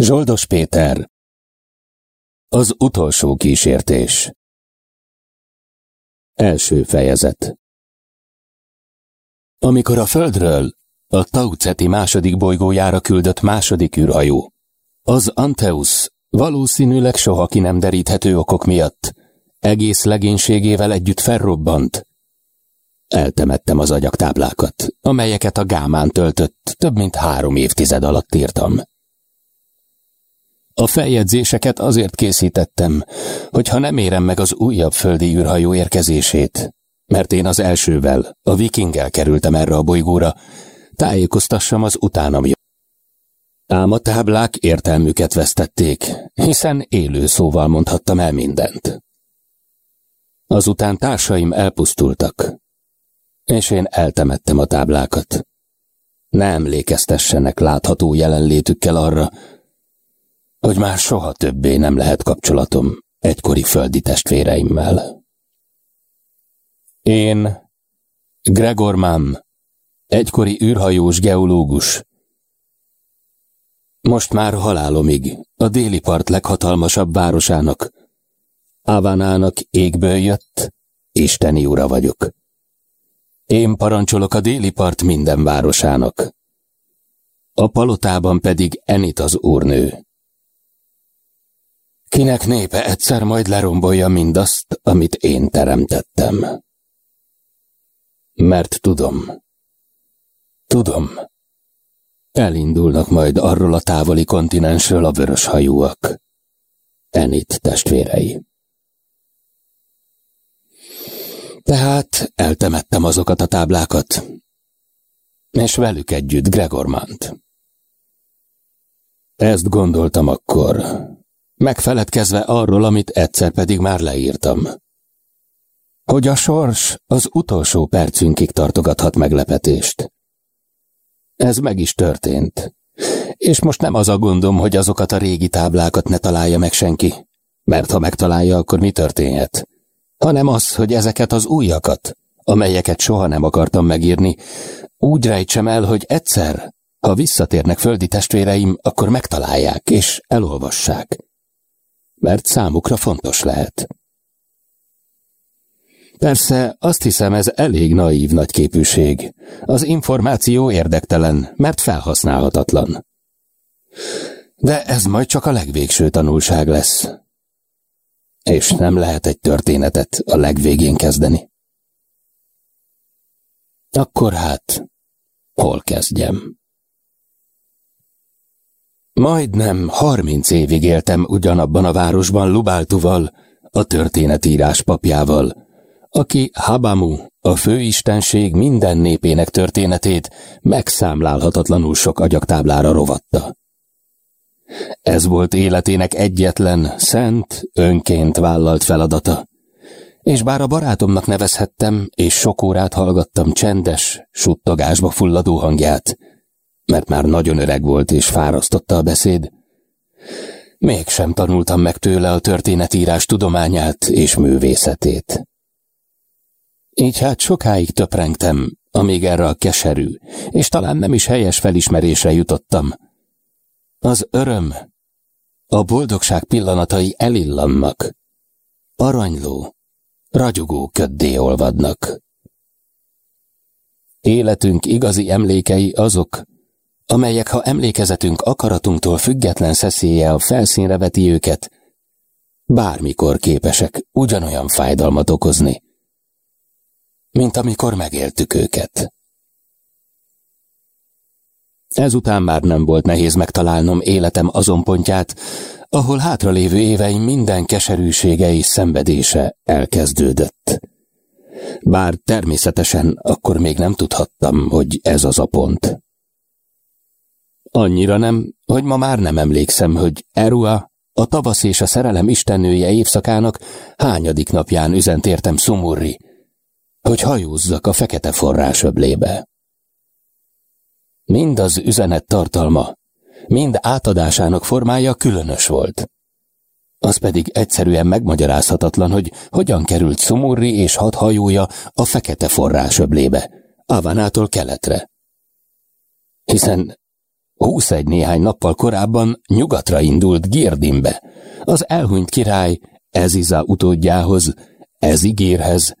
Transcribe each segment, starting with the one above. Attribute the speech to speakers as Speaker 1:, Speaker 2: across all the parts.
Speaker 1: Zsoldos Péter. Az utolsó kísértés. Első fejezet. Amikor a Földről a Tauceti második bolygójára küldött második űrhajó, az Anteus valószínűleg soha ki nem deríthető okok miatt egész legénységével együtt felrobbant, Eltemettem az agyaktáblákat, amelyeket a gámán töltött, több mint három évtized alatt írtam. A feljegyzéseket azért készítettem, hogy ha nem érem meg az újabb földi űrhajó érkezését, mert én az elsővel, a vikinggel kerültem erre a bolygóra, tájékoztassam az utánam Ám a táblák értelmüket vesztették, hiszen élő szóval mondhattam el mindent. Azután társaim elpusztultak, és én eltemettem a táblákat. Ne emlékeztessenek látható jelenlétükkel arra, hogy már soha többé nem lehet kapcsolatom egykori földi testvéreimmel. Én, Gregor Mann, egykori űrhajós geológus, most már halálomig a déli part leghatalmasabb városának, Ávánának égből jött, isteni ura vagyok. Én parancsolok a déli part minden városának. A palotában pedig Enit az úrnő. Kinek népe egyszer majd lerombolja mindazt, amit én teremtettem. Mert tudom. Tudom. Elindulnak majd arról a távoli kontinensről a vörös hajúak. Enit testvérei. Tehát eltemettem azokat a táblákat, és velük együtt Gregormant. Ezt gondoltam akkor, megfeledkezve arról, amit egyszer pedig már leírtam. Hogy a sors az utolsó percünkig tartogathat meglepetést. Ez meg is történt. És most nem az a gondom, hogy azokat a régi táblákat ne találja meg senki, mert ha megtalálja, akkor mi történhet? hanem az, hogy ezeket az újakat, amelyeket soha nem akartam megírni, úgy rejtsem el, hogy egyszer, ha visszatérnek földi testvéreim, akkor megtalálják és elolvassák. Mert számukra fontos lehet. Persze, azt hiszem ez elég naív nagyképűség. Az információ érdektelen, mert felhasználhatatlan. De ez majd csak a legvégső tanulság lesz és nem lehet egy történetet a legvégén kezdeni. Akkor hát, hol kezdjem? Majdnem harminc évig éltem ugyanabban a városban Lubáltuval, a történetírás papjával, aki Habamu, a főistenség minden népének történetét megszámlálhatatlanul sok agyaktáblára rovatta. Ez volt életének egyetlen, szent, önként vállalt feladata. És bár a barátomnak nevezhettem, és sok órát hallgattam csendes, suttogásba fulladó hangját, mert már nagyon öreg volt és fárasztotta a beszéd, mégsem tanultam meg tőle a történetírás tudományát és művészetét. Így hát sokáig töprengtem, amíg erre a keserű, és talán nem is helyes felismerésre jutottam – az öröm, a boldogság pillanatai elillannak, aranyló, ragyogó köddé olvadnak. Életünk igazi emlékei azok, amelyek, ha emlékezetünk akaratunktól független szeszélye a felszínre veti őket, bármikor képesek ugyanolyan fájdalmat okozni, mint amikor megéltük őket. Ezután már nem volt nehéz megtalálnom életem azon pontját, ahol hátralévő éveim minden keserűsége és szenvedése elkezdődött. Bár természetesen akkor még nem tudhattam, hogy ez az a pont. Annyira nem, hogy ma már nem emlékszem, hogy Erua, a tavasz és a szerelem istennője évszakának hányadik napján üzent értem Szumurri, hogy hajózzak a fekete forrás öblébe. Mind az üzenet tartalma, mind átadásának formája különös volt. Az pedig egyszerűen megmagyarázhatatlan, hogy hogyan került Szumurri és hat hajója a fekete forrás öblébe, Avanától keletre. Hiszen húszegy néhány nappal korábban nyugatra indult Girdimbe, az elhunyt király Eziza utódjához, Ezigérhez,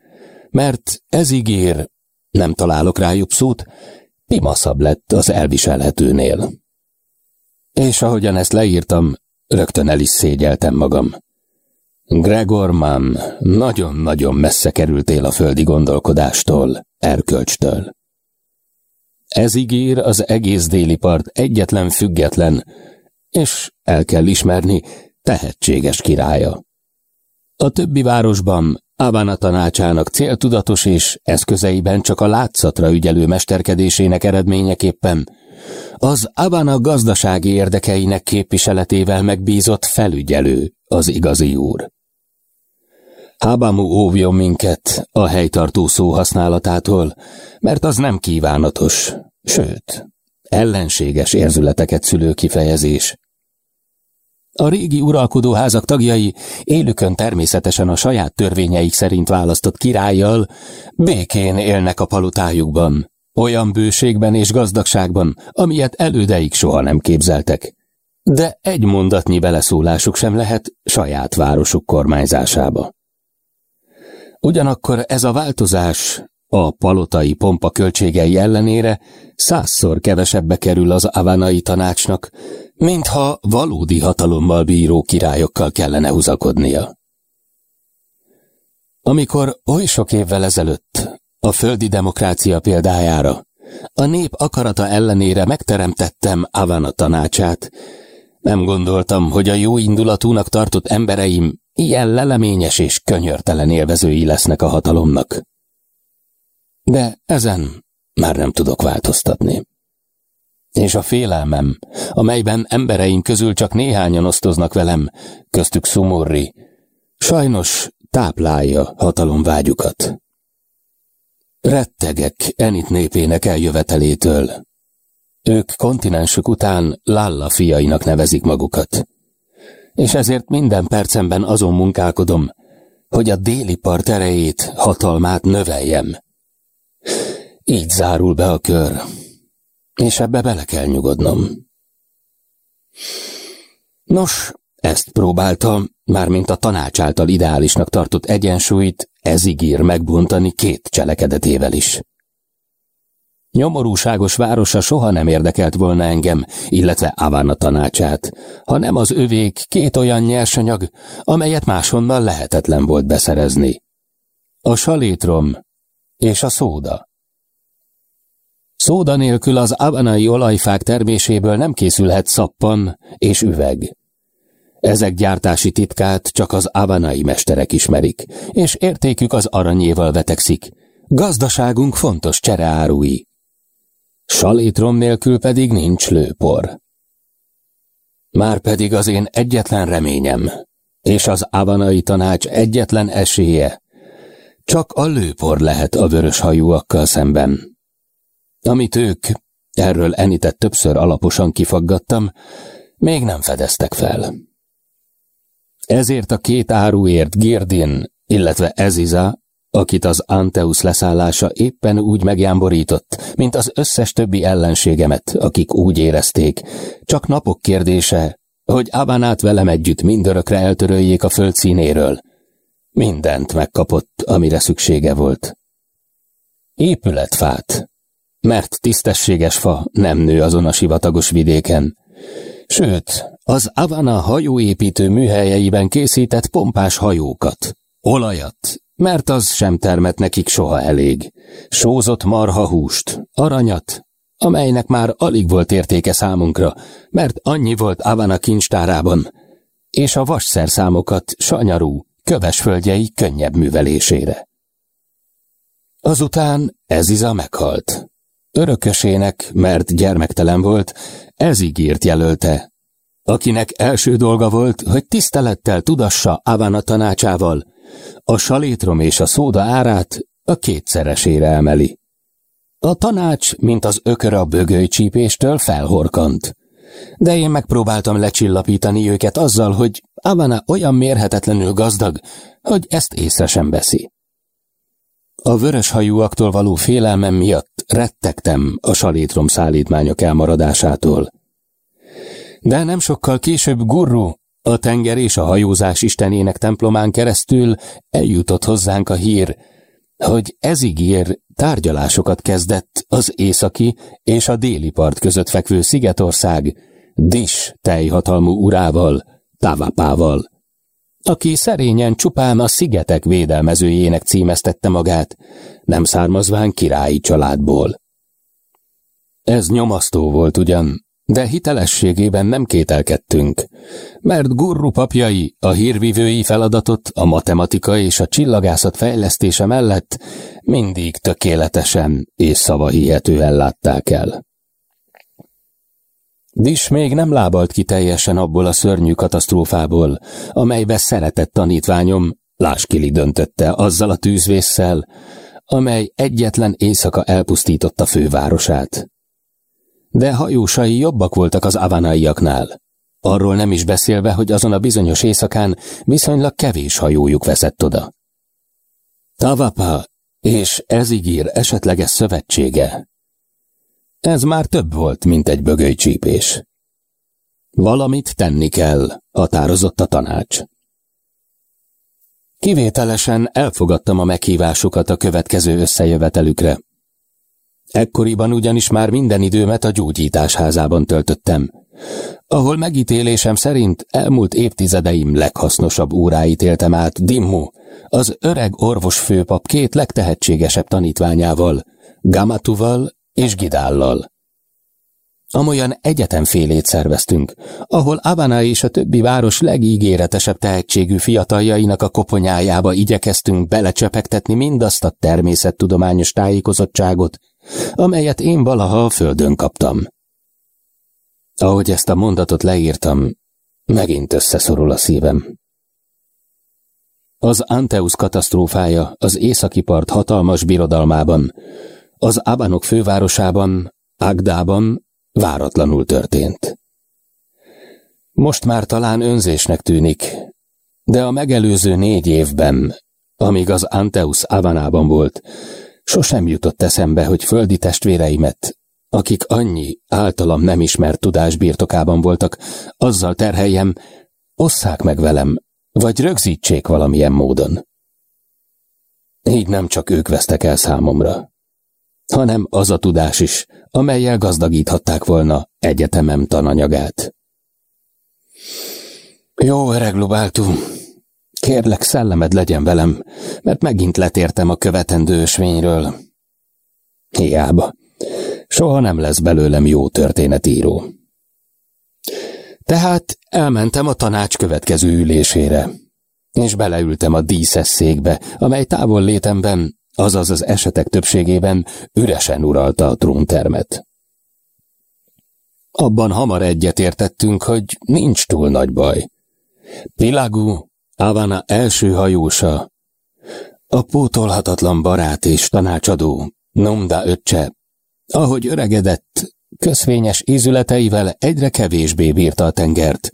Speaker 1: mert Ezigér, nem találok rá jobb szót, pimaszabb lett az elviselhetőnél. És ahogyan ezt leírtam, rögtön el is szégyeltem magam. Gregor Mann, nagyon-nagyon messze kerültél a földi gondolkodástól, erkölcstől. Ez ígér az egész déli part egyetlen független, és el kell ismerni, tehetséges királya. A többi városban Avana tanácsának céltudatos és eszközeiben csak a látszatra ügyelő mesterkedésének eredményeképpen az Avana gazdasági érdekeinek képviseletével megbízott felügyelő az igazi úr. Habamu óvjon minket a helytartó szó használatától, mert az nem kívánatos, sőt, ellenséges érzületeket szülő kifejezés. A régi uralkodóházak tagjai élükön természetesen a saját törvényeik szerint választott királlyal békén élnek a palotájukban, olyan bőségben és gazdagságban, amilyet elődeik soha nem képzeltek. De egy mondatnyi beleszólásuk sem lehet saját városuk kormányzásába. Ugyanakkor ez a változás a palotai pompa költségei ellenére százszor kevesebbe kerül az avánai tanácsnak, mintha valódi hatalommal bíró királyokkal kellene húzakodnia. Amikor oly sok évvel ezelőtt a földi demokrácia példájára a nép akarata ellenére megteremtettem Avana tanácsát, nem gondoltam, hogy a jó indulatúnak tartott embereim ilyen leleményes és könyörtelen élvezői lesznek a hatalomnak. De ezen már nem tudok változtatni. És a félelmem, amelyben embereim közül csak néhányan osztoznak velem, köztük Szumorri, sajnos táplálja hatalomvágyukat. Rettegek Enit népének eljövetelétől. Ők kontinensük után Lalla fiainak nevezik magukat. És ezért minden percemben azon munkálkodom, hogy a déli part erejét, hatalmát növeljem. Így zárul be a kör, és ebbe bele kell nyugodnom. Nos, ezt próbáltam, mármint a tanács által ideálisnak tartott egyensúlyt, ez ígér megbontani két cselekedetével is. Nyomorúságos városa soha nem érdekelt volna engem, illetve Avanna tanácsát, hanem az övék két olyan nyersanyag, amelyet máshonnan lehetetlen volt beszerezni. A salétrom és a szóda. Szóda nélkül az avanai olajfák terméséből nem készülhet szappan és üveg. Ezek gyártási titkát csak az avanai mesterek ismerik, és értékük az aranyéval vetekszik. Gazdaságunk fontos csereárui. Salétrom nélkül pedig nincs lőpor. Márpedig az én egyetlen reményem, és az avanai tanács egyetlen esélye, csak a lőpor lehet a vörös hajúakkal szemben. Amit ők, erről Enitett többször alaposan kifaggattam, még nem fedeztek fel. Ezért a két áruért Girdin, illetve Eziza, akit az Anteus leszállása éppen úgy megjámborított, mint az összes többi ellenségemet, akik úgy érezték, csak napok kérdése, hogy Avanát velem együtt mindörökre eltöröljék a föld színéről. Mindent megkapott, amire szüksége volt. Épületfát, mert tisztességes fa nem nő azon a sivatagos vidéken. Sőt, az Avana hajóépítő műhelyeiben készített pompás hajókat, olajat, mert az sem termet nekik soha elég, sózott marhahúst, aranyat, amelynek már alig volt értéke számunkra, mert annyi volt Avana kincstárában, és a vasszerszámokat sanyarú, köves földjei könnyebb művelésére. Azután Eziza meghalt. Örökösének, mert gyermektelen volt, ez ígért jelölte, akinek első dolga volt, hogy tisztelettel tudassa Avana tanácsával, a salétrom és a szóda árát a kétszeresére emeli. A tanács, mint az ökör a bögőcsípéstől felhorkant. De én megpróbáltam lecsillapítani őket azzal, hogy Avana olyan mérhetetlenül gazdag, hogy ezt észre sem veszi. A vörös hajúaktól való félelmem miatt rettegtem a salétrom szállítmányok elmaradásától, De nem sokkal később Gurru, a tenger és a hajózás istenének templomán keresztül eljutott hozzánk a hír, hogy ezigér tárgyalásokat kezdett az északi és a déli part között fekvő Szigetország Dis teljhatalmú urával, Tavapával, aki szerényen csupán a szigetek védelmezőjének címeztette magát, nem származván királyi családból. Ez nyomasztó volt ugyan, de hitelességében nem kételkedtünk, mert Gurru papjai a hírvivői feladatot a matematika és a csillagászat fejlesztése mellett mindig tökéletesen és szavahihetően látták el. Dis még nem lábalt ki teljesen abból a szörnyű katasztrófából, amelybe szeretett tanítványom Láskili döntötte azzal a tűzvésszel, amely egyetlen éjszaka elpusztította fővárosát de hajósai jobbak voltak az avanaiaknál. Arról nem is beszélve, hogy azon a bizonyos éjszakán viszonylag kevés hajójuk veszett oda. Tavapa és Ezigír esetleges szövetsége. Ez már több volt, mint egy bögölycsípés. Valamit tenni kell, határozott a tanács. Kivételesen elfogadtam a meghívásukat a következő összejövetelükre, Ekkoriban ugyanis már minden időmet a gyógyítás házában töltöttem, ahol megítélésem szerint elmúlt évtizedeim leghasznosabb óráit éltem át Dimmu, az öreg orvos főpap két legtehetségesebb tanítványával, Gamatuval és Gidállal. Amolyan egyetemfélét szerveztünk, ahol Abana és a többi város legígéretesebb tehetségű fiataljainak a koponyájába igyekeztünk belecsepegtetni mindazt a természettudományos tájékozottságot, amelyet én valaha a földön kaptam. Ahogy ezt a mondatot leírtam, megint összeszorul a szívem. Az Anteus katasztrófája az északi part hatalmas birodalmában, az Abanok fővárosában, Agdában váratlanul történt. Most már talán önzésnek tűnik, de a megelőző négy évben, amíg az Anteus Avanában volt, Sosem jutott eszembe, hogy földi testvéreimet, akik annyi általam nem ismert tudás birtokában voltak, azzal terheljem, osszák meg velem, vagy rögzítsék valamilyen módon. Így nem csak ők vesztek el számomra, hanem az a tudás is, amelyel gazdagíthatták volna egyetemem tananyagát. Jó öreg Lubáltú, Kérlek, szellemed legyen velem, mert megint letértem a követendő ösvényről. Hiába. Soha nem lesz belőlem jó történetíró. Tehát elmentem a tanács következő ülésére, és beleültem a díszes székbe, amely távol létemben, azaz az esetek többségében üresen uralta a tróntermet. Abban hamar egyetértettünk, hogy nincs túl nagy baj. Pilagú Avana első hajósa, a pótolhatatlan barát és tanácsadó, Nomda öccse, ahogy öregedett, közvényes ízületeivel egyre kevésbé bírta a tengert,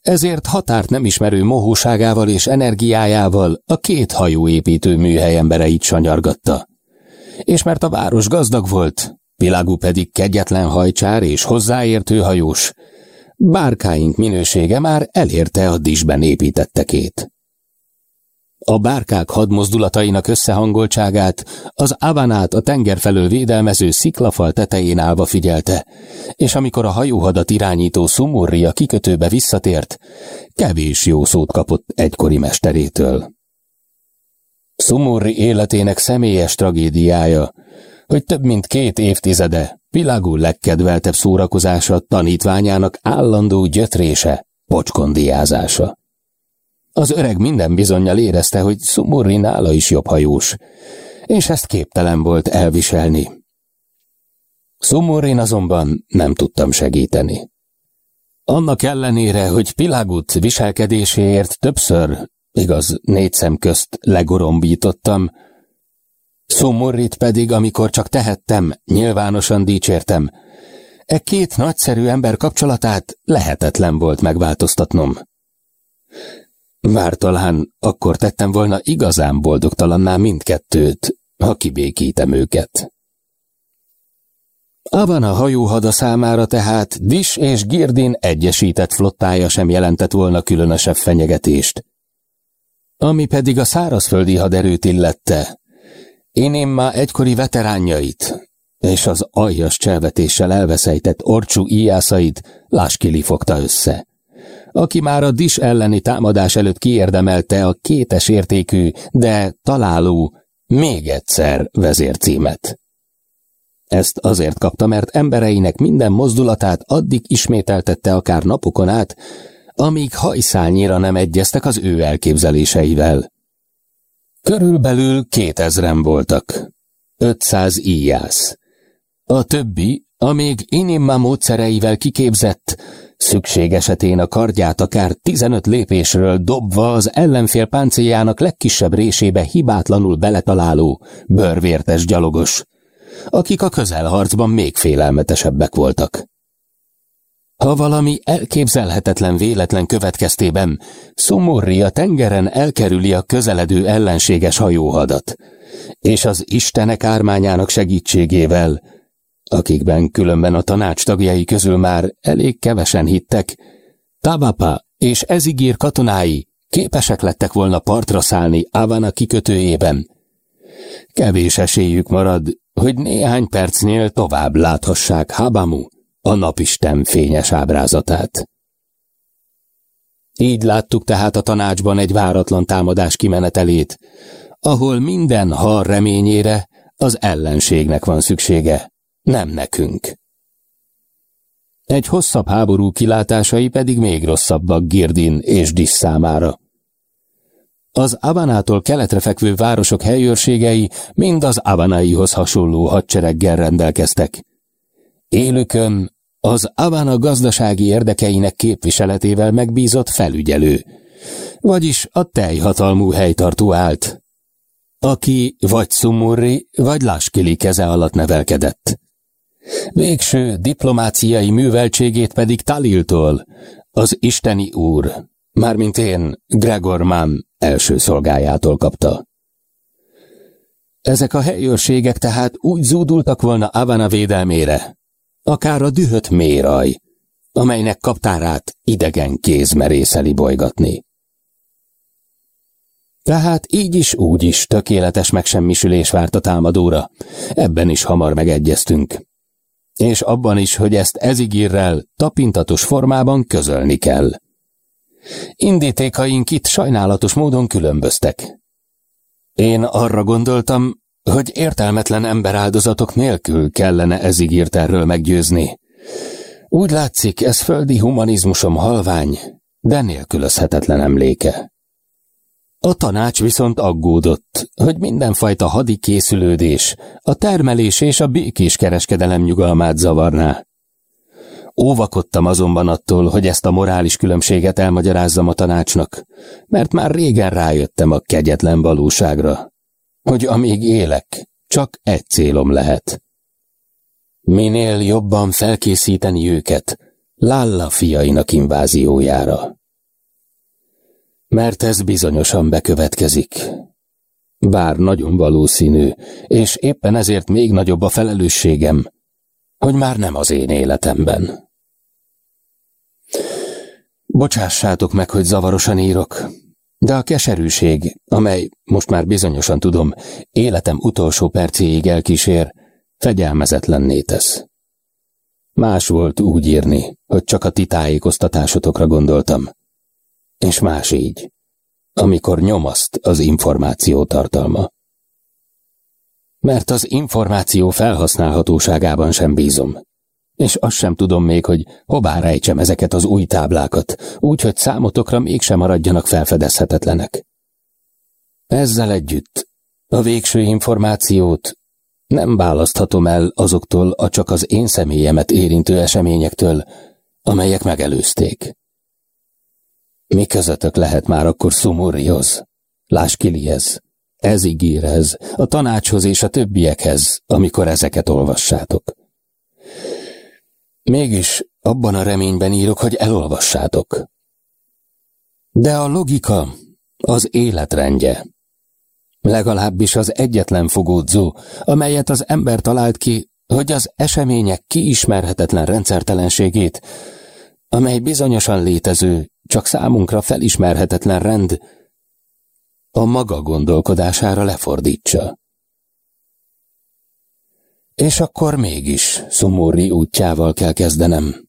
Speaker 1: ezért határt nem ismerő mohóságával és energiájával a két hajóépítő műhely embereit sanyargatta. És mert a város gazdag volt, Pilagu pedig kegyetlen hajcsár és hozzáértő hajós, bárkáink minősége már elérte a disben építettekét. A bárkák hadmozdulatainak összehangoltságát az Avanát a tenger felől védelmező sziklafal tetején állva figyelte, és amikor a hajóhadat irányító Sumurri a kikötőbe visszatért, kevés jó szót kapott egykori mesterétől. Sumurri életének személyes tragédiája, hogy több mint két évtizede Pilagú legkedveltebb szórakozása tanítványának állandó gyötrése, pocskondiázása. Az öreg minden bizonyal érezte, hogy Sumurri nála is jobb hajós, és ezt képtelen volt elviselni. Sumurrin azonban nem tudtam segíteni. Annak ellenére, hogy Pilagut viselkedéséért többször, igaz, négy szem közt legorombítottam, Szomorrit pedig, amikor csak tehettem, nyilvánosan dicsértem. E két nagyszerű ember kapcsolatát lehetetlen volt megváltoztatnom. Már talán akkor tettem volna igazán boldogtalanná mindkettőt, ha kibékítem őket. Avana hajóhada számára tehát Dis és Girdin egyesített flottája sem jelentett volna különösebb fenyegetést. Ami pedig a szárazföldi haderőt illette, Énémma egykori veteránjait és az aljas cselvetéssel elveszejtett orcsú íjászait Láskili fogta össze aki már a Dis elleni támadás előtt kiérdemelte a kétes értékű, de találó még egyszer vezércímet. Ezt azért kapta, mert embereinek minden mozdulatát addig ismételtette akár napokon át, amíg hajszálnyira nem egyeztek az ő elképzeléseivel. Körülbelül kétezren voltak. Ötszáz íjász. A többi, amíg Inimma módszereivel kiképzett, szükség esetén a kardját akár 15 lépésről dobva az ellenfél páncéljának legkisebb résébe hibátlanul beletaláló, bőrvértes gyalogos, akik a közelharcban még félelmetesebbek voltak. Ha valami elképzelhetetlen véletlen következtében Szomorri a tengeren elkerüli a közeledő ellenséges hajóhadat, és az Istenek ármányának segítségével akikben különben a tanács tagjai közül már elég kevesen hittek, Tabapa és Ezigír katonái képesek lettek volna partra szállni Avana kikötőjében. Kevés esélyük marad, hogy néhány percnél tovább láthassák Habamu, a napisten fényes ábrázatát. Így láttuk tehát a tanácsban egy váratlan támadás kimenetelét, ahol minden har reményére az ellenségnek van szüksége nem nekünk. Egy hosszabb háború kilátásai pedig még rosszabbak Girdin és Dis számára. Az Avanától keletre fekvő városok helyőrségei mind az Avanaihoz hasonló hadsereggel rendelkeztek. Élükön az Avana gazdasági érdekeinek képviseletével megbízott felügyelő, vagyis a teljhatalmú helytartó állt, aki vagy Sumurri, vagy Laskili keze alatt nevelkedett. Végső diplomáciai műveltségét pedig Taliltól, az isteni úr, mármint én, Gregor Mann első szolgájától kapta. Ezek a helyőrségek tehát úgy zúdultak volna Avana védelmére, akár a dühött méraj, amelynek kaptárát idegen kéz merészeli bolygatni. Tehát így is, úgy is tökéletes megsemmisülés várt a támadóra. Ebben is hamar megegyeztünk és abban is, hogy ezt ezigírrel tapintatos formában közölni kell. Indítékaink itt sajnálatos módon különböztek. Én arra gondoltam, hogy értelmetlen emberáldozatok nélkül kellene ezigírt erről meggyőzni. Úgy látszik, ez földi humanizmusom halvány, de nélkülözhetetlen emléke. A tanács viszont aggódott, hogy mindenfajta hadi készülődés, a termelés és a békés kereskedelem nyugalmát zavarná. Óvakodtam azonban attól, hogy ezt a morális különbséget elmagyarázzam a tanácsnak, mert már régen rájöttem a kegyetlen valóságra, hogy amíg élek, csak egy célom lehet. Minél jobban felkészíteni őket Lalla fiainak inváziójára mert ez bizonyosan bekövetkezik. Bár nagyon valószínű, és éppen ezért még nagyobb a felelősségem, hogy már nem az én életemben. Bocsássátok meg, hogy zavarosan írok, de a keserűség, amely, most már bizonyosan tudom, életem utolsó percéig elkísér, fegyelmezetlenné tesz. Más volt úgy írni, hogy csak a ti tájékoztatásotokra gondoltam és más így, amikor nyomaszt az információ tartalma. Mert az információ felhasználhatóságában sem bízom, és azt sem tudom még, hogy hová rejtsem ezeket az új táblákat, úgy, hogy számotokra mégsem maradjanak felfedezhetetlenek. Ezzel együtt a végső információt nem választhatom el azoktól a csak az én személyemet érintő eseményektől, amelyek megelőzték. Mi közöttök lehet már akkor Szumurihoz, Láskilihez, Ezigírhez, a tanácshoz és a többiekhez, amikor ezeket olvassátok. Mégis abban a reményben írok, hogy elolvassátok. De a logika az életrendje. Legalábbis az egyetlen fogódzó, amelyet az ember talált ki, hogy az események kiismerhetetlen rendszertelenségét, amely bizonyosan létező, csak számunkra felismerhetetlen rend, a maga gondolkodására lefordítsa. És akkor mégis Szumurri útjával kell kezdenem.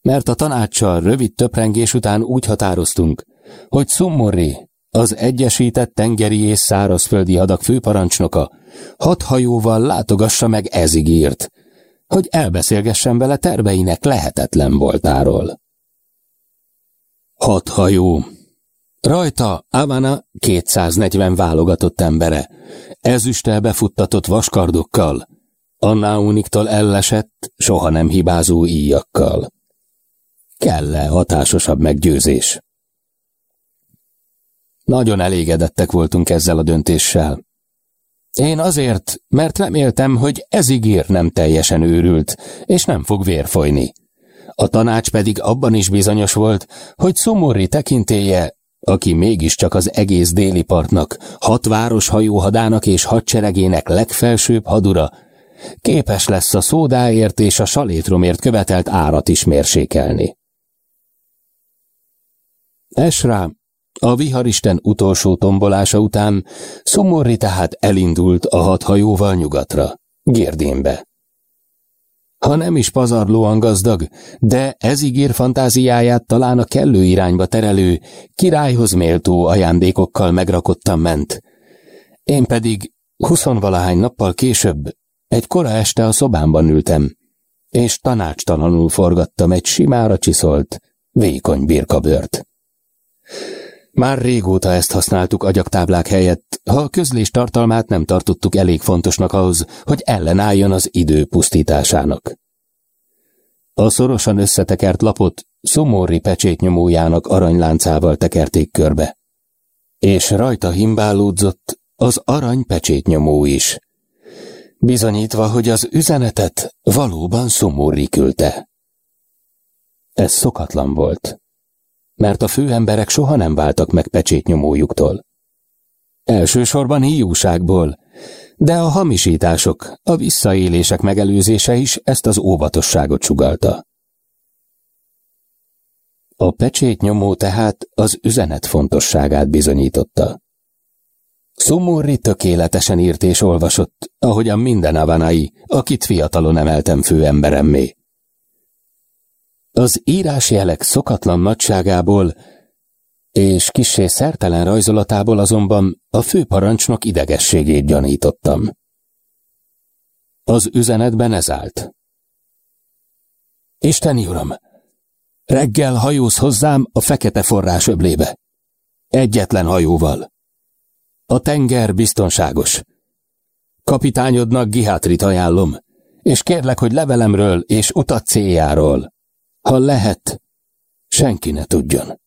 Speaker 1: Mert a tanácssal rövid töprengés után úgy határoztunk, hogy Szumurri, az Egyesített Tengeri és Szárazföldi Hadak főparancsnoka, hat hajóval látogassa meg ezigírt, hogy elbeszélgessen vele terveinek lehetetlen voltáról. Hat hajó. Rajta Avana 240 válogatott embere, ezüstel befuttatott vaskardokkal, Annáuniktól ellesett, soha nem hibázó íjakkal. Kell-e hatásosabb meggyőzés? Nagyon elégedettek voltunk ezzel a döntéssel. Én azért, mert reméltem, hogy ez ígér nem teljesen őrült, és nem fog vér folyni. A tanács pedig abban is bizonyos volt, hogy szomorri tekintéje, aki mégiscsak az egész déli partnak, hat város hajóhadának és hadseregének legfelsőbb hadura, képes lesz a szódáért és a salétromért követelt árat is mérsékelni. Esrá a viharisten utolsó tombolása után Szomorri tehát elindult a hat hajóval nyugatra, Gérdénbe. Ha nem is pazarlóan gazdag, de ez ígér fantáziáját talán a kellő irányba terelő, királyhoz méltó ajándékokkal megrakottan ment. Én pedig huszonvalahány nappal később egy kora este a szobámban ültem, és tanácstalanul forgattam egy simára csiszolt, vékony birkabört. Már régóta ezt használtuk agyaktáblák helyett, ha a közlés tartalmát nem tartottuk elég fontosnak ahhoz, hogy ellenálljon az idő pusztításának. A szorosan összetekert lapot szomorri pecsétnyomójának aranyláncával tekerték körbe, és rajta himbálódzott az arany pecsétnyomó is, bizonyítva, hogy az üzenetet valóban szomorri küldte. Ez szokatlan volt mert a főemberek soha nem váltak meg pecsétnyomójuktól. Elsősorban hiúságból, de a hamisítások, a visszaélések megelőzése is ezt az óvatosságot sugalta. A pecsétnyomó tehát az üzenet fontosságát bizonyította. Szumurri tökéletesen írt és olvasott, ahogyan minden avanai, akit fiatalon emeltem főemberemmé. Az írásjelek szokatlan nagyságából és kissé szertelen rajzolatából azonban a főparancsnok idegességét gyanítottam. Az üzenetben ez állt. Isteni uram, reggel hajóz hozzám a fekete forrás öblébe. Egyetlen hajóval. A tenger biztonságos. Kapitányodnak Gihátrit ajánlom, és kérlek, hogy levelemről és utat céljáról ha lehet, senki ne tudjon.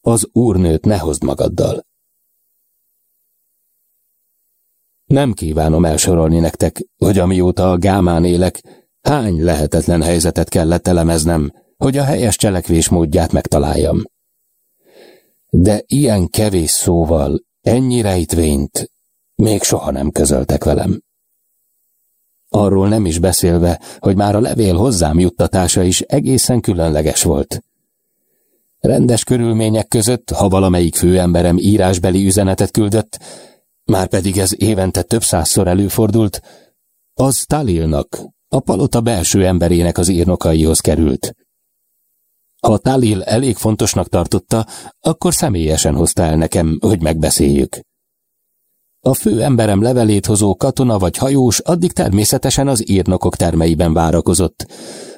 Speaker 1: Az úrnőt ne hozd magaddal. Nem kívánom elsorolni nektek, hogy amióta a gámán élek, hány lehetetlen helyzetet kellett elemeznem, hogy a helyes cselekvés módját megtaláljam. De ilyen kevés szóval, ennyi rejtvényt még soha nem közöltek velem. Arról nem is beszélve, hogy már a levél hozzám juttatása is egészen különleges volt. Rendes körülmények között, ha valamelyik főemberem írásbeli üzenetet küldött, már pedig ez évente több százszor előfordult, az Talilnak, a palota belső emberének az írnokaihoz került. Ha Talil elég fontosnak tartotta, akkor személyesen hozta el nekem, hogy megbeszéljük. A fő emberem levelét hozó katona vagy hajós addig természetesen az írnokok termeiben várakozott,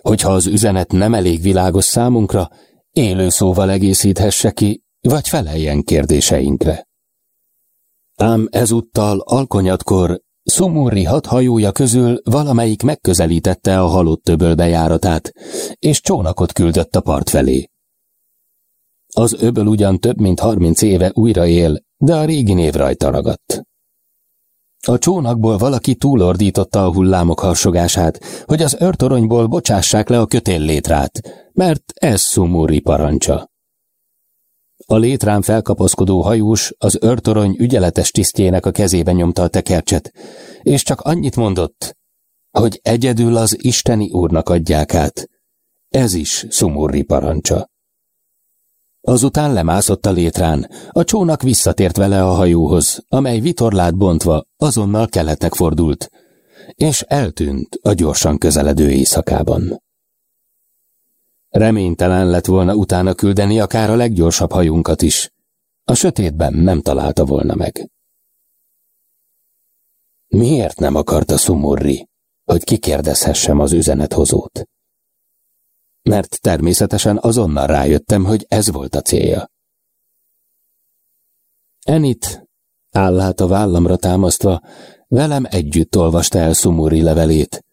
Speaker 1: hogyha az üzenet nem elég világos számunkra, élő szóval egészíthesse ki, vagy feleljen kérdéseinkre. Ám ezúttal alkonyatkor Szumurri hat hajója közül valamelyik megközelítette a halott töböl bejáratát, és csónakot küldött a part felé. Az öböl ugyan több mint harminc éve újra él, de a régi név rajta ragadt. A csónakból valaki túlordította a hullámok harsogását, hogy az őrtoronyból bocsássák le a kötél létrát, mert ez Szumúri parancsa. A létrán felkapaszkodó hajós az őrtorony ügyeletes tisztjének a kezébe nyomta a tekercset, és csak annyit mondott, hogy egyedül az isteni úrnak adják át. Ez is Szumurri parancsa. Azután lemászott a létrán, a csónak visszatért vele a hajóhoz, amely vitorlát bontva azonnal keletnek fordult, és eltűnt a gyorsan közeledő éjszakában. Reménytelen lett volna utána küldeni akár a leggyorsabb hajunkat is. A sötétben nem találta volna meg. Miért nem akarta Szumurri, hogy kikérdezhessem az üzenethozót? Mert természetesen azonnal rájöttem, hogy ez volt a célja. Enit, állát a vállamra támasztva, velem együtt olvasta el Szumurri levelét,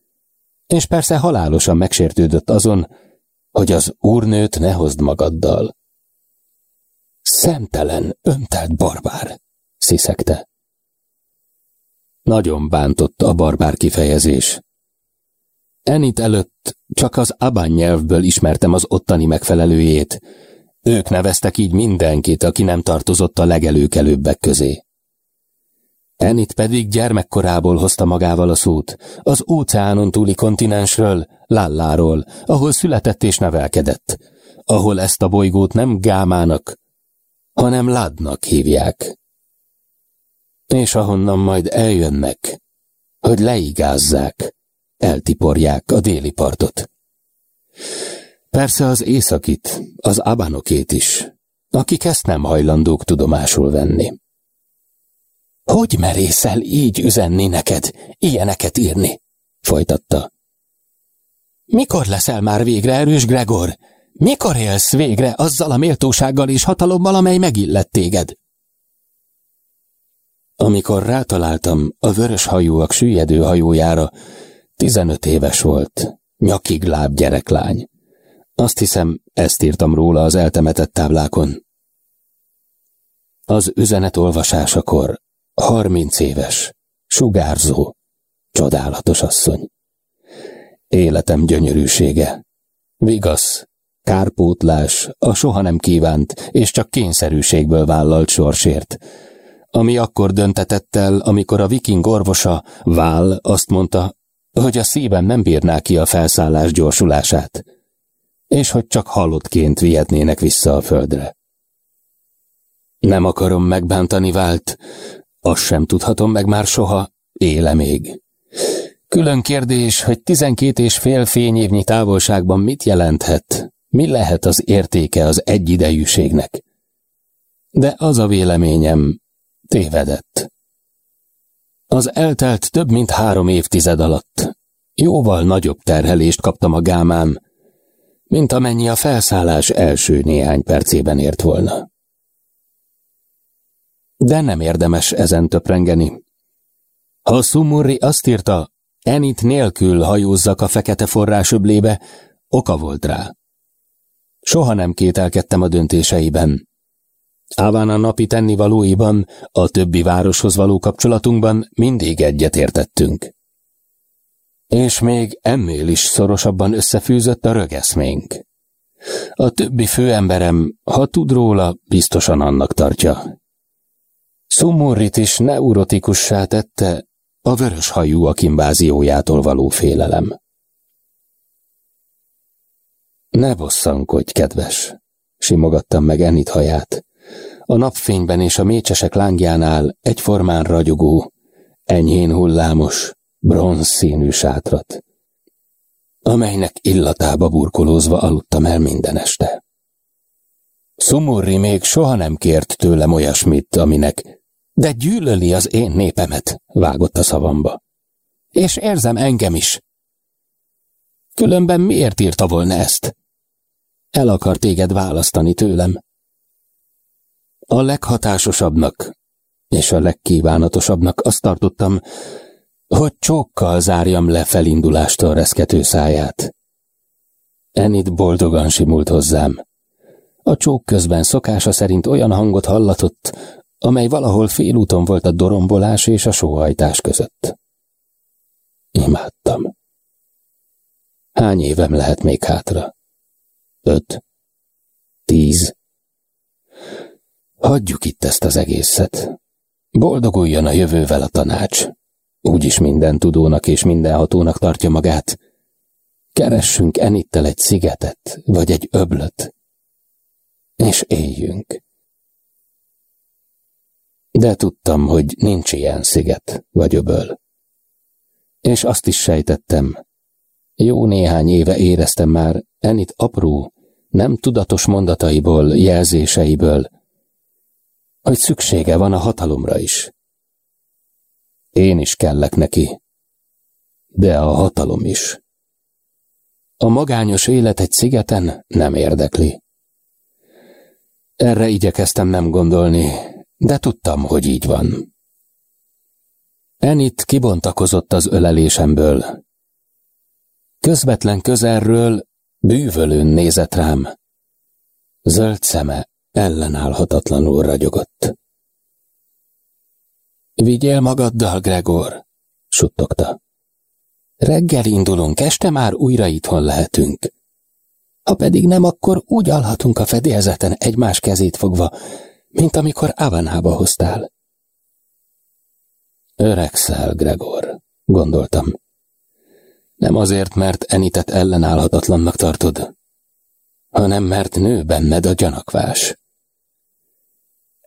Speaker 1: és persze halálosan megsértődött azon, hogy az úrnőt ne hozd magaddal. Szemtelen, öntelt barbár, sziszegte. Nagyon bántott a barbár kifejezés. Enit előtt csak az abán nyelvből ismertem az ottani megfelelőjét. Ők neveztek így mindenkit, aki nem tartozott a legelőkelőbbek közé. Enit pedig gyermekkorából hozta magával a szót, az óceánon túli kontinensről, Lalláról, ahol született és nevelkedett, ahol ezt a bolygót nem Gámának, hanem Ládnak hívják. És ahonnan majd eljönnek, hogy leigázzák, eltiporják a déli partot. Persze az északit, az abánokét is, akik ezt nem hajlandók tudomásul venni. Hogy merészel így üzenni neked, ilyeneket írni? folytatta. Mikor leszel már végre erős, Gregor? Mikor élsz végre azzal a méltósággal és hatalommal, amely megillett téged? Amikor rátaláltam a vörös hajóak süllyedő hajójára, tizenöt éves volt, nyakig láb gyereklány. Azt hiszem, ezt írtam róla az eltemetett táblákon. Az üzenet olvasásakor Harminc éves, sugárzó, csodálatos asszony. Életem gyönyörűsége. Vigasz, kárpótlás, a soha nem kívánt és csak kényszerűségből vállalt sorsért, ami akkor döntetett el, amikor a viking orvosa, Vál azt mondta, hogy a szívem nem bírná ki a felszállás gyorsulását, és hogy csak halottként vihetnének vissza a földre. Nem akarom megbántani Vált, azt sem tudhatom meg már soha, éle még. Külön kérdés, hogy tizenkét és fél fényévnyi távolságban mit jelenthet, mi lehet az értéke az egyidejűségnek. De az a véleményem tévedett. Az eltelt több mint három évtized alatt jóval nagyobb terhelést kaptam a gámám, mint amennyi a felszállás első néhány percében ért volna. De nem érdemes ezen töprengeni. Ha Sumurri azt írta, Enit nélkül hajózzak a fekete forrás öblébe, oka volt rá. Soha nem kételkedtem a döntéseiben. Áván a napi tennivalóiban, a többi városhoz való kapcsolatunkban mindig egyetértettünk. És még ennél is szorosabban összefűzött a rögeszménk. A többi főemberem, ha tud róla, biztosan annak tartja. Szumurrit is neurotikussá tette a vörös hajúak inváziójától való félelem. Ne bosszankodj, kedves, simogattam meg Enit haját. A napfényben és a mécsesek lángjánál egyformán ragyogó, enyhén hullámos, bronz színű sátrat, amelynek illatába burkolózva aludtam el minden este. Szumurri még soha nem kért tőlem olyasmit, aminek de gyűlöli az én népemet, vágott a szavamba. És érzem engem is. Különben miért írta volna ezt? El akar téged választani tőlem. A leghatásosabbnak és a legkívánatosabbnak azt tartottam, hogy csókkal zárjam le felindulástól reszkető száját. Enid boldogan simult hozzám. A csók közben szokása szerint olyan hangot hallatott, amely valahol félúton volt a dorombolás és a sóhajtás között. Imádtam. Hány évem lehet még hátra? Öt? Tíz? Hagyjuk itt ezt az egészet. Boldoguljon a jövővel a tanács. úgyis minden tudónak és mindenhatónak tartja magát. Keressünk Enittel egy szigetet, vagy egy öblöt, és éljünk. De tudtam, hogy nincs ilyen sziget vagy öböl. És azt is sejtettem, jó néhány éve éreztem már Enit apró, nem tudatos mondataiból, jelzéseiből, hogy szüksége van a hatalomra is. Én is kellek neki, de a hatalom is. A magányos élet egy szigeten nem érdekli. Erre igyekeztem nem gondolni, de tudtam, hogy így van. Enit kibontakozott az ölelésemből. Közvetlen közelről bűvölőn nézett rám. Zöld szeme ellenállhatatlanul ragyogott. Vigyél magaddal, Gregor, suttogta. Reggel indulunk, este már újra itthon lehetünk. Ha pedig nem, akkor úgy alhatunk a fedélzeten egymás kezét fogva, mint amikor Avanába hoztál. Öregszel, Gregor, gondoltam. Nem azért, mert Enitet ellenállhatatlannak tartod, hanem mert nő benned a gyanakvás.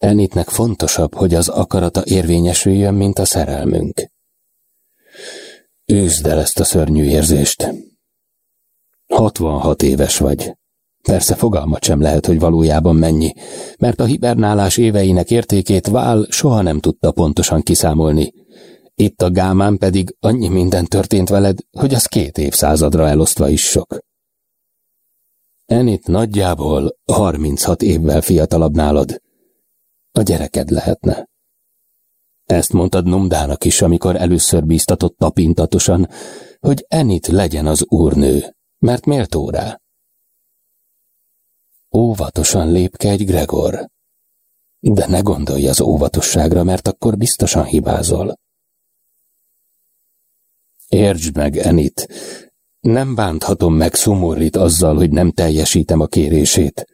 Speaker 1: Enitnek fontosabb, hogy az akarata érvényesüljön, mint a szerelmünk. Üzd el ezt a szörnyű érzést. 66 éves vagy. Persze fogalmat sem lehet, hogy valójában mennyi, mert a hibernálás éveinek értékét Vál soha nem tudta pontosan kiszámolni. Itt a gámán pedig annyi minden történt veled, hogy az két évszázadra elosztva is sok. Enit nagyjából 36 évvel fiatalabb nálad. A gyereked lehetne. Ezt mondtad Numdának is, amikor először bíztatott tapintatosan, hogy Enit legyen az úrnő, mert méltó rá. Óvatosan lépkedj, Gregor. De ne gondolj az óvatosságra, mert akkor biztosan hibázol. Értsd meg, Enit, nem bánthatom meg Szumurrit azzal, hogy nem teljesítem a kérését.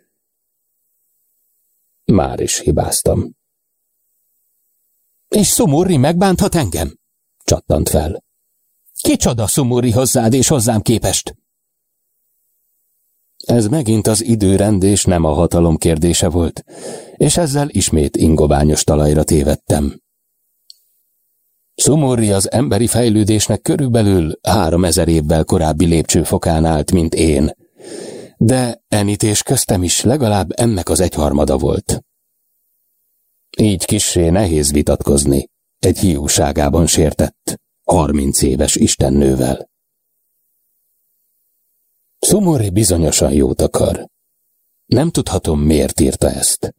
Speaker 1: Már is hibáztam. És Szumurri megbánthat engem? Csattant fel. Kicsoda Szumurri hozzád és hozzám képest? Ez megint az időrend és nem a hatalom kérdése volt, és ezzel ismét ingoványos talajra tévedtem. Szumorri az emberi fejlődésnek körülbelül három ezer évvel korábbi lépcsőfokán állt, mint én, de enítés köztem is legalább ennek az egyharmada volt. Így kissé nehéz vitatkozni, egy hiúságában sértett, harminc éves istennővel. Szumori bizonyosan jót akar. Nem tudhatom, miért írta ezt.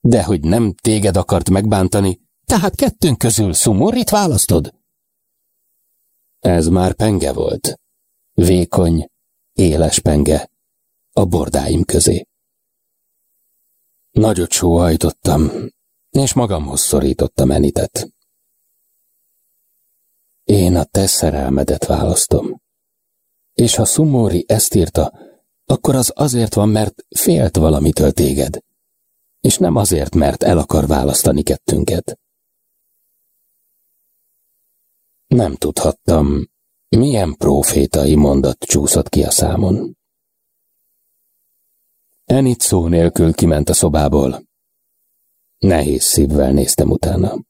Speaker 1: De hogy nem téged akart megbántani, tehát kettőnk közül Szumorrit választod? Ez már penge volt. Vékony, éles penge. A bordáim közé. Nagyot sóhajtottam, és magamhoz szorítottam Enitet. Én a te szerelmedet választom. És ha Szumóri ezt írta, akkor az azért van, mert félt valamitől téged, és nem azért, mert el akar választani kettünket. Nem tudhattam, milyen profétai mondat csúszott ki a számon. Enit szó nélkül kiment a szobából. Nehéz szívvel néztem utána.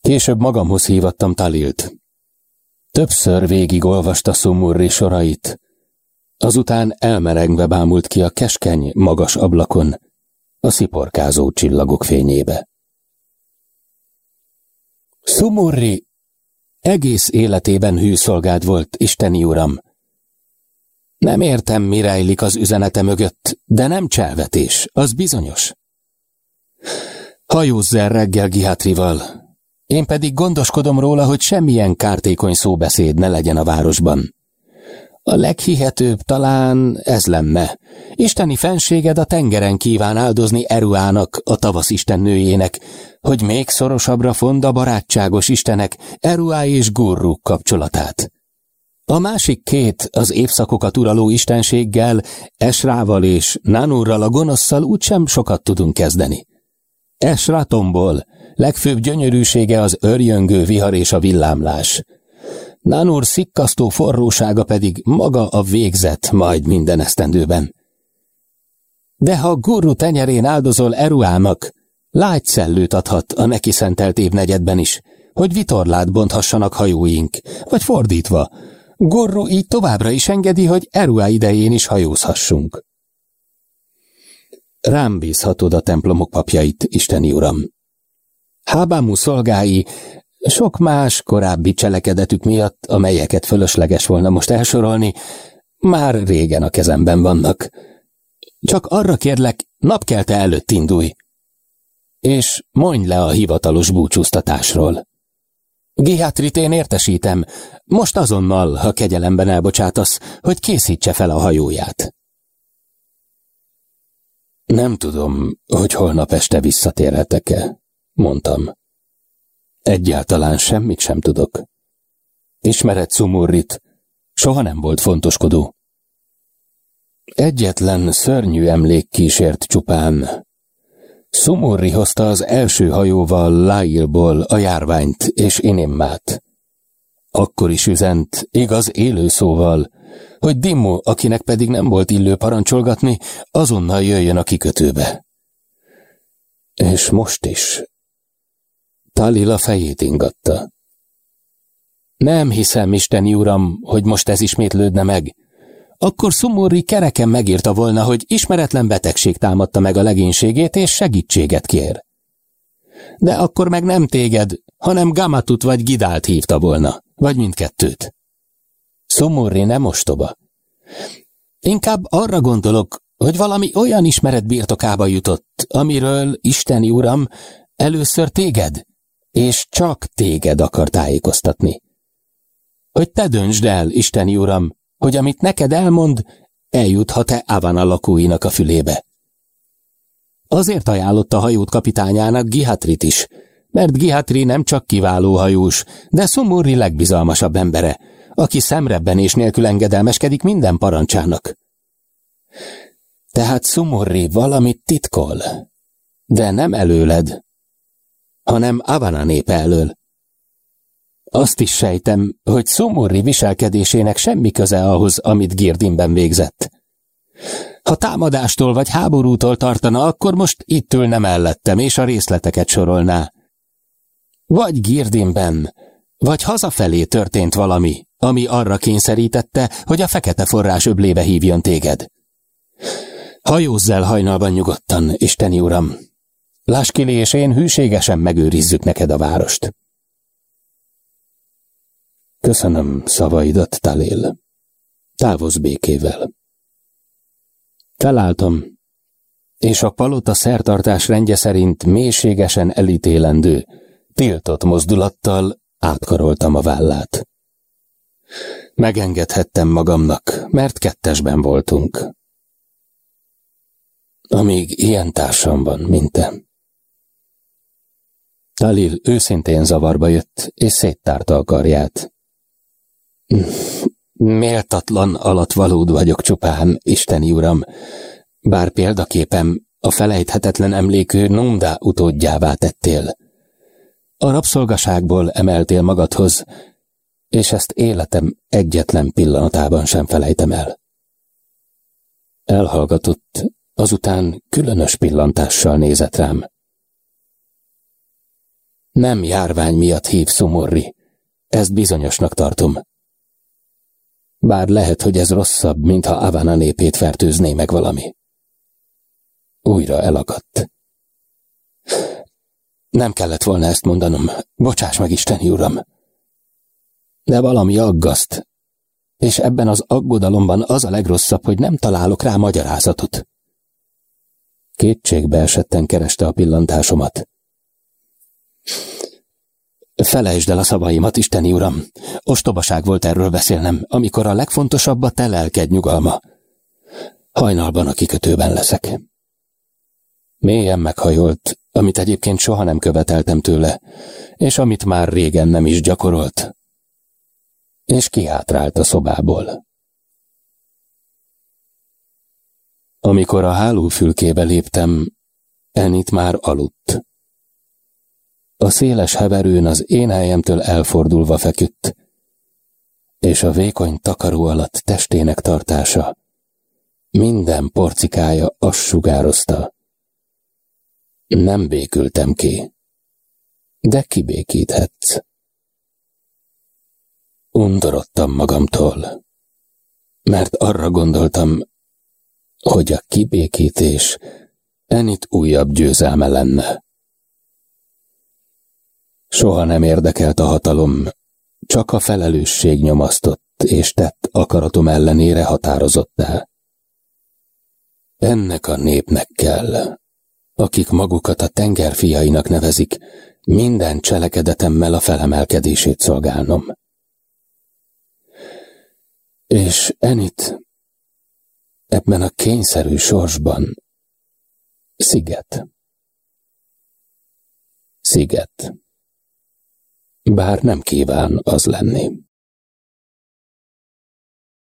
Speaker 1: Később magamhoz hívattam Talilt. Többször végigolvasta Szumurri sorait, azután elmerengve bámult ki a keskeny, magas ablakon, a sziporkázó csillagok fényébe. Szumurri egész életében hűszolgád volt, Isteni Uram. Nem értem, mi rejlik az üzenete mögött, de nem cselvetés, az bizonyos. Hajózz el reggel Gihátrival, én pedig gondoskodom róla, hogy semmilyen kártékony szóbeszéd ne legyen a városban. A leghihetőbb talán ez lenne. Isteni fenséged a tengeren kíván áldozni Eruának, a tavasz istennőjének, hogy még szorosabbra fond a barátságos istenek Eruá és Gurru kapcsolatát. A másik két, az évszakokat uraló istenséggel, Esrával és Nanurral a gonoszszal úgysem sokat tudunk kezdeni. Esra tombol, legfőbb gyönyörűsége az örjöngő vihar és a villámlás. Nanur szikkasztó forrósága pedig maga a végzet majd minden esztendőben. De ha gurru tenyerén áldozol Eruának, lágy szellőt adhat a neki szentelt évnegyedben is, hogy vitorlát bonthassanak hajóink, vagy fordítva, Gorru így továbbra is engedi, hogy Eruá idején is hajózhassunk. Rám bízhatod a templomok papjait, Isteni Uram. Hábámú szolgái sok más korábbi cselekedetük miatt, amelyeket fölösleges volna most elsorolni, már régen a kezemben vannak. Csak arra kérlek, napkelte előtt indulj, és mondj le a hivatalos búcsúztatásról. Gihátrit értesítem, most azonnal, ha kegyelemben elbocsátasz, hogy készítse fel a hajóját. Nem tudom, hogy holnap este visszatérhetek-e, mondtam. Egyáltalán semmit sem tudok. Ismered Sumurrit, soha nem volt fontoskodó. Egyetlen szörnyű emlék kísért csupán. Sumurri hozta az első hajóval Lailból a járványt és Inimmát. Akkor is üzent, igaz élő szóval, hogy Dimmo, akinek pedig nem volt illő parancsolgatni, azonnal jöjjön a kikötőbe. És most is. Talila fejét ingatta. Nem hiszem, Isteni Uram, hogy most ez ismétlődne meg. Akkor Szumurri kereken megírta volna, hogy ismeretlen betegség támadta meg a legénységét, és segítséget kér. De akkor meg nem téged, hanem Gamatut vagy Gidált hívta volna, vagy mindkettőt. Szumurri nem ostoba. Inkább arra gondolok, hogy valami olyan ismeret birtokába jutott, amiről, Isteni Uram, először téged, és csak téged akar tájékoztatni. Hogy te döntsd el, Isteni Uram, hogy amit neked elmond, eljuthat-e Avana lakóinak a fülébe. Azért ajánlotta hajót kapitányának Gihatrit is, mert Gihatri nem csak kiváló hajós, de Szomorri legbizalmasabb embere, aki szemrebbenés nélkül engedelmeskedik minden parancsának. Tehát Szumorri valamit titkol, de nem előled, hanem Avana népe elől. Azt is sejtem, hogy Szumorri viselkedésének semmi köze ahhoz, amit Girdinben végzett. Ha támadástól vagy háborútól tartana, akkor most itt ülne mellettem, és a részleteket sorolná. Vagy Girdinben, vagy hazafelé történt valami, ami arra kényszerítette, hogy a fekete forrás öblébe hívjon téged. Hajózz el hajnalban nyugodtan, Isteni Uram. Láskili és én hűségesen megőrizzük neked a várost. Köszönöm szavaidat, Talél. Távozz békével. Felálltam, és a palota szertartás rendje szerint mélységesen elítélendő, tiltott mozdulattal átkaroltam a vállát. Megengedhettem magamnak, mert kettesben voltunk. Amíg ilyen társam van, mint te. Talil őszintén zavarba jött, és széttárta a karját. Méltatlan alatvalód vagyok csupán, Isteni Uram, bár példaképem a felejthetetlen emlékű Nunda utódjává tettél. A rabszolgaságból emeltél magadhoz, és ezt életem egyetlen pillanatában sem felejtem el. Elhallgatott, azután különös pillantással nézett rám. Nem járvány miatt hív Szumorri, ezt bizonyosnak tartom. Bár lehet, hogy ez rosszabb, mintha Avana népét fertőzné meg valami. Újra elakadt. Nem kellett volna ezt mondanom. Bocsáss meg, Isteni Uram! De valami aggaszt, és ebben az aggodalomban az a legrosszabb, hogy nem találok rá magyarázatot. Kétségbe esetten kereste a pillantásomat. Felejtsd el a szavaimat, Isteni Uram! Ostobaság volt erről beszélnem, amikor a legfontosabb a te lelked nyugalma. Hajnalban a kikötőben leszek. Mélyen meghajolt, amit egyébként soha nem követeltem tőle, és amit már régen nem is gyakorolt. És kiátrált a szobából. Amikor a hálófülkébe léptem, Enit már aludt. A széles heverőn az én helyemtől elfordulva feküdt, és a vékony takaró alatt testének tartása minden porcikája azt sugározta. Nem békültem ki, de kibékíthetsz. Undorodtam magamtól, mert arra gondoltam, hogy a kibékítés Enit újabb győzelme lenne. Soha nem érdekelt a hatalom, csak a felelősség nyomasztott és tett akaratom ellenére határozottá. Ennek a népnek kell, akik magukat a tengerfiainak nevezik, minden cselekedetemmel a felemelkedését szolgálnom. És Enit ebben a kényszerű sorsban sziget. Sziget. Bár nem kíván az lenni.